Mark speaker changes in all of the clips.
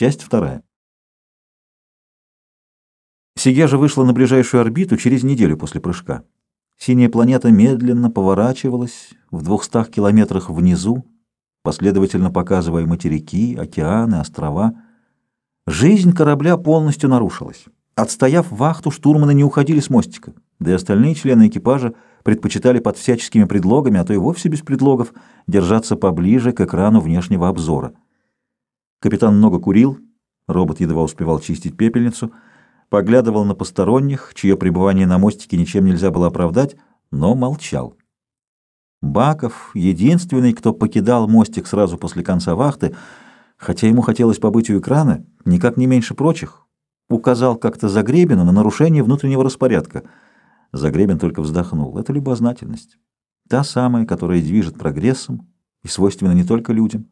Speaker 1: Часть вторая. Сигежа вышла на ближайшую орбиту через неделю после прыжка. Синяя планета медленно поворачивалась в двухстах километрах внизу, последовательно показывая материки, океаны, острова. Жизнь корабля полностью нарушилась. Отстояв вахту, штурманы не уходили с мостика, да и остальные члены экипажа предпочитали под всяческими предлогами, а то и вовсе без предлогов, держаться поближе к экрану внешнего обзора. Капитан много курил, робот едва успевал чистить пепельницу, поглядывал на посторонних, чье пребывание на мостике ничем нельзя было оправдать, но молчал. Баков, единственный, кто покидал мостик сразу после конца вахты, хотя ему хотелось побыть у экрана, никак не меньше прочих, указал как-то Загребину на нарушение внутреннего распорядка. Загребин только вздохнул. Это любознательность. Та самая, которая движет прогрессом и свойственна не только людям.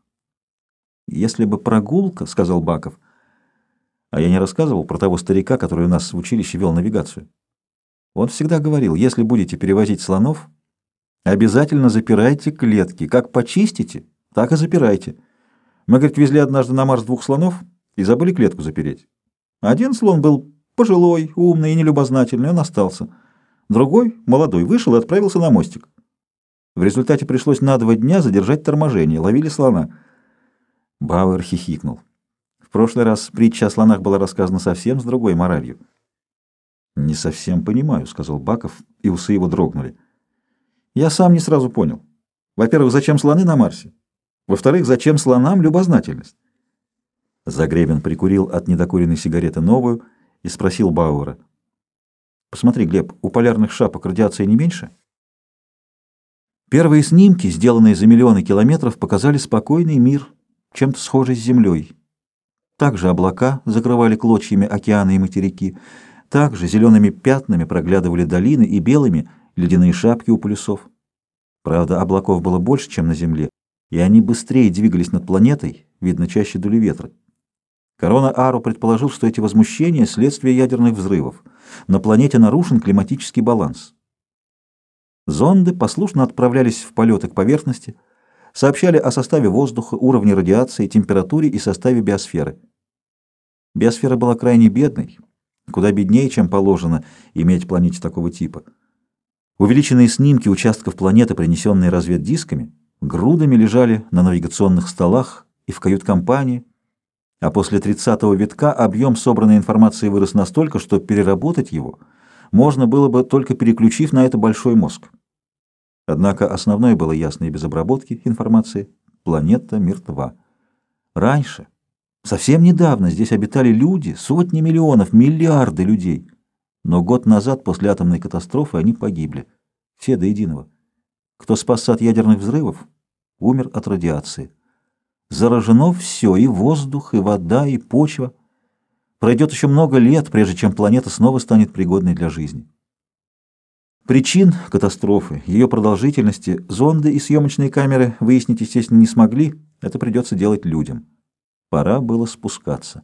Speaker 1: «Если бы прогулка, — сказал Баков, — а я не рассказывал про того старика, который у нас в училище вел навигацию. Он всегда говорил, если будете перевозить слонов, обязательно запирайте клетки. Как почистите, так и запирайте. Мы, говорит, везли однажды на Марс двух слонов и забыли клетку запереть. Один слон был пожилой, умный и нелюбознательный, он остался. Другой, молодой, вышел и отправился на мостик. В результате пришлось на два дня задержать торможение, ловили слона. Бауэр хихикнул. В прошлый раз притча о слонах была рассказана совсем с другой моралью. «Не совсем понимаю», — сказал Баков, и усы его дрогнули. «Я сам не сразу понял. Во-первых, зачем слоны на Марсе? Во-вторых, зачем слонам любознательность?» Загребин прикурил от недокуренной сигареты новую и спросил Бауэра. «Посмотри, Глеб, у полярных шапок радиация не меньше?» Первые снимки, сделанные за миллионы километров, показали спокойный мир, чем-то схожий с Землей. Также облака закрывали клочьями океаны и материки, также зелеными пятнами проглядывали долины и белыми ледяные шапки у полюсов. Правда, облаков было больше, чем на Земле, и они быстрее двигались над планетой, видно, чаще дули ветры. Корона Ару предположил, что эти возмущения – следствие ядерных взрывов. На планете нарушен климатический баланс. Зонды послушно отправлялись в полеты к поверхности – сообщали о составе воздуха, уровне радиации, температуре и составе биосферы. Биосфера была крайне бедной, куда беднее, чем положено иметь планете такого типа. Увеличенные снимки участков планеты, принесенные разведдисками, грудами лежали на навигационных столах и в кают-компании, а после 30-го витка объем собранной информации вырос настолько, что переработать его можно было бы только переключив на это большой мозг. Однако основное было ясно и без обработки информации. Планета мертва. Раньше, совсем недавно, здесь обитали люди, сотни миллионов, миллиарды людей. Но год назад, после атомной катастрофы, они погибли. Все до единого. Кто спасся от ядерных взрывов, умер от радиации. Заражено все, и воздух, и вода, и почва. Пройдет еще много лет, прежде чем планета снова станет пригодной для жизни. Причин катастрофы, ее продолжительности, зонды и съемочные камеры выяснить, естественно, не смогли, это придется делать людям. Пора было спускаться.